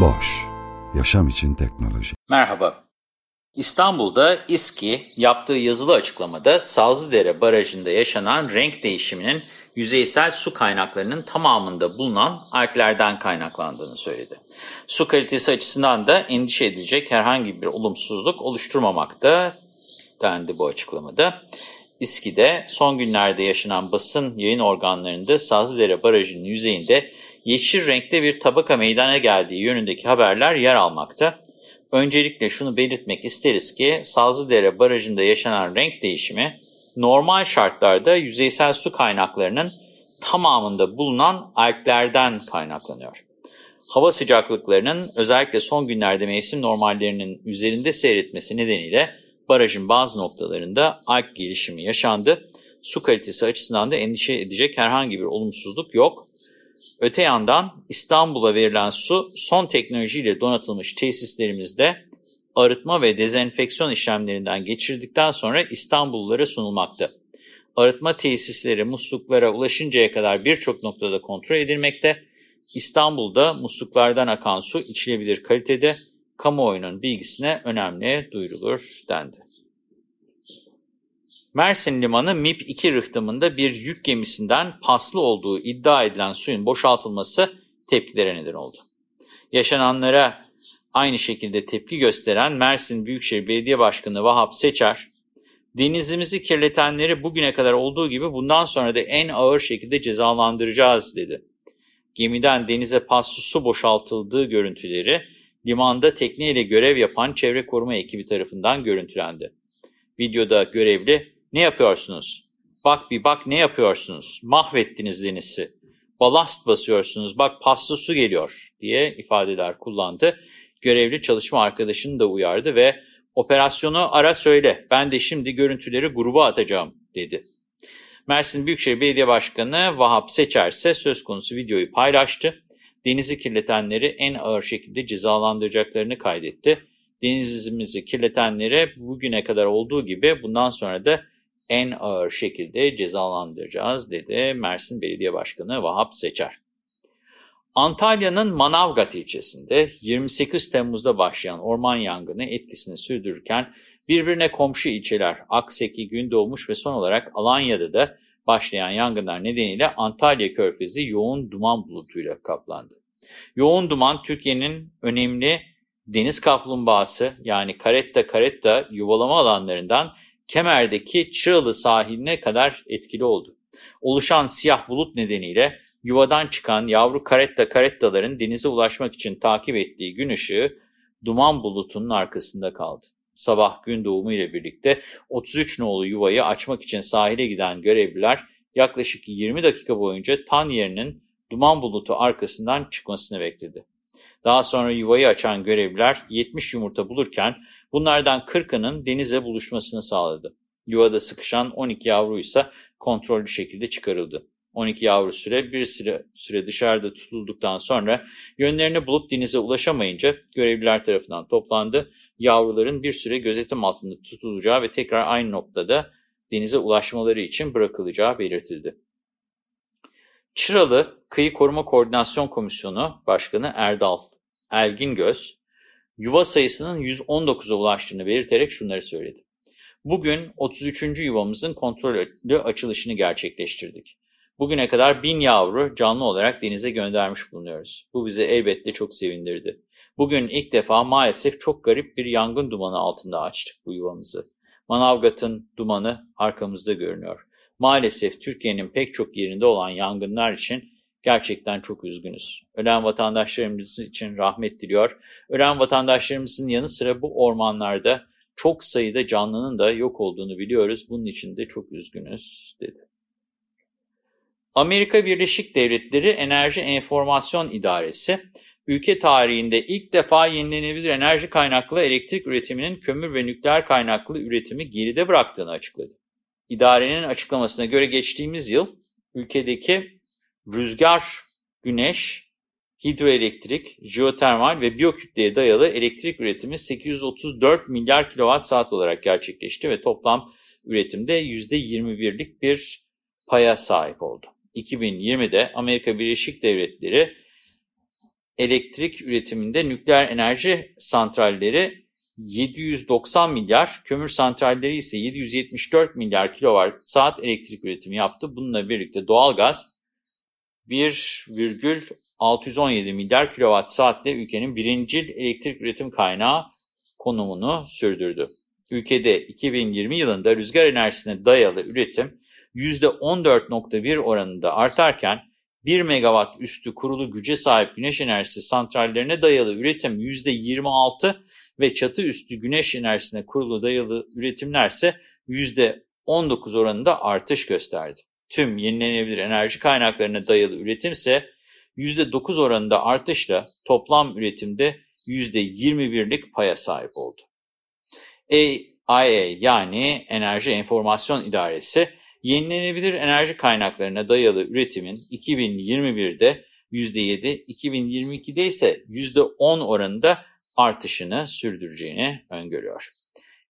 Boş, yaşam için teknoloji. Merhaba. İstanbul'da İSKİ yaptığı yazılı açıklamada Sazlıdere Barajı'nda yaşanan renk değişiminin yüzeysel su kaynaklarının tamamında bulunan alglerden kaynaklandığını söyledi. Su kalitesi açısından da endişe edilecek herhangi bir olumsuzluk oluşturmamakta dendi bu açıklamada. İSKİ'de son günlerde yaşanan basın yayın organlarında Sazlıdere Barajı'nın yüzeyinde yeşil renkte bir tabaka meydana geldiği yönündeki haberler yer almakta. Öncelikle şunu belirtmek isteriz ki Sazlıdere Barajı'nda yaşanan renk değişimi normal şartlarda yüzeysel su kaynaklarının tamamında bulunan alglerden kaynaklanıyor. Hava sıcaklıklarının özellikle son günlerde mevsim normallerinin üzerinde seyretmesi nedeniyle barajın bazı noktalarında alg gelişimi yaşandı. Su kalitesi açısından da endişe edecek herhangi bir olumsuzluk yok. Öte yandan İstanbul'a verilen su son teknolojiyle donatılmış tesislerimizde arıtma ve dezenfeksiyon işlemlerinden geçirdikten sonra İstanbullulara sunulmakta. Arıtma tesisleri musluklara ulaşıncaya kadar birçok noktada kontrol edilmekte. İstanbul'da musluklardan akan su içilebilir kalitede, kamuoyunun bilgisine önemli duyurulur dendi. Mersin Limanı MIP-2 rıhtımında bir yük gemisinden paslı olduğu iddia edilen suyun boşaltılması tepkilere neden oldu. Yaşananlara aynı şekilde tepki gösteren Mersin Büyükşehir Belediye Başkanı Vahap Seçer, denizimizi kirletenleri bugüne kadar olduğu gibi bundan sonra da en ağır şekilde cezalandıracağız dedi. Gemiden denize paslı su boşaltıldığı görüntüleri limanda tekneyle görev yapan çevre koruma ekibi tarafından görüntülendi. Videoda görevli ne yapıyorsunuz? Bak bir bak ne yapıyorsunuz? Mahvettiniz denizi. Balast basıyorsunuz. Bak paslı su geliyor diye ifadeler kullandı. Görevli çalışma arkadaşını da uyardı ve operasyonu ara söyle. Ben de şimdi görüntüleri gruba atacağım dedi. Mersin Büyükşehir Belediye Başkanı Vahap Seçer ise söz konusu videoyu paylaştı. Denizi kirletenleri en ağır şekilde cezalandıracaklarını kaydetti. Denizimizi kirletenlere bugüne kadar olduğu gibi bundan sonra da en ağır şekilde cezalandıracağız dedi Mersin Belediye Başkanı Vahap Seçer. Antalya'nın Manavgat ilçesinde 28 Temmuz'da başlayan orman yangını etkisini sürdürürken birbirine komşu ilçeler Akseki, Gündoğmuş ve son olarak Alanya'da da başlayan yangınlar nedeniyle Antalya Körfezi yoğun duman bulutuyla kaplandı. Yoğun duman Türkiye'nin önemli deniz kaplumbağası yani karetta karetta yuvalama alanlarından Kemer'deki Çığlı sahiline kadar etkili oldu. Oluşan siyah bulut nedeniyle yuvadan çıkan yavru karetta karettaların denize ulaşmak için takip ettiği gün ışığı duman bulutunun arkasında kaldı. Sabah gün doğumu ile birlikte 33 nolu yuvayı açmak için sahile giden görevliler yaklaşık 20 dakika boyunca tan yerinin duman bulutu arkasından çıkmasını bekledi. Daha sonra yuvayı açan görevliler 70 yumurta bulurken bunlardan 40'ının denize buluşmasını sağladı. Yuvada sıkışan 12 yavru ise kontrollü şekilde çıkarıldı. 12 yavru süre bir süre, süre dışarıda tutulduktan sonra yönlerini bulup denize ulaşamayınca görevliler tarafından toplandı. Yavruların bir süre gözetim altında tutulacağı ve tekrar aynı noktada denize ulaşmaları için bırakılacağı belirtildi. Çıralı Kıyı Koruma Koordinasyon Komisyonu Başkanı Erdal Elgingöz, yuva sayısının 119'a ulaştığını belirterek şunları söyledi. Bugün 33. yuvamızın kontrollü açılışını gerçekleştirdik. Bugüne kadar bin yavru canlı olarak denize göndermiş bulunuyoruz. Bu bizi elbette çok sevindirdi. Bugün ilk defa maalesef çok garip bir yangın dumanı altında açtık bu yuvamızı. Manavgat'ın dumanı arkamızda görünüyor. Maalesef Türkiye'nin pek çok yerinde olan yangınlar için gerçekten çok üzgünüz. Ölen vatandaşlarımız için rahmet diliyor. Ölen vatandaşlarımızın yanı sıra bu ormanlarda çok sayıda canlının da yok olduğunu biliyoruz. Bunun için de çok üzgünüz dedi. Amerika Birleşik Devletleri Enerji Enformasyon İdaresi, ülke tarihinde ilk defa yenilenebilir enerji kaynaklı elektrik üretiminin kömür ve nükleer kaynaklı üretimi geride bıraktığını açıkladı. İdarenin açıklamasına göre geçtiğimiz yıl ülkedeki rüzgar, güneş, hidroelektrik, jeotermal ve biyokütleye dayalı elektrik üretimi 834 milyar kilowatt saat olarak gerçekleşti ve toplam üretimde %21'lik bir paya sahip oldu. 2020'de Amerika Birleşik Devletleri elektrik üretiminde nükleer enerji santralleri 790 milyar, kömür santralleri ise 774 milyar kilowatt saat elektrik üretimi yaptı. Bununla birlikte doğalgaz 1,617 milyar kilowatt saatle ülkenin birincil elektrik üretim kaynağı konumunu sürdürdü. Ülkede 2020 yılında rüzgar enerjisine dayalı üretim %14.1 oranında artarken 1 megawatt üstü kurulu güce sahip güneş enerjisi santrallerine dayalı üretim %26 ve çatı üstü güneş enerjisine kurulu dayalı üretimler ise %19 oranında artış gösterdi. Tüm yenilenebilir enerji kaynaklarına dayalı üretim ise %9 oranında artışla toplam üretimde %21'lik paya sahip oldu. AIA yani Enerji Enformasyon İdaresi, yenilenebilir enerji kaynaklarına dayalı üretimin 2021'de %7, 2022'de ise %10 oranında artışını sürdüreceğini öngörüyor.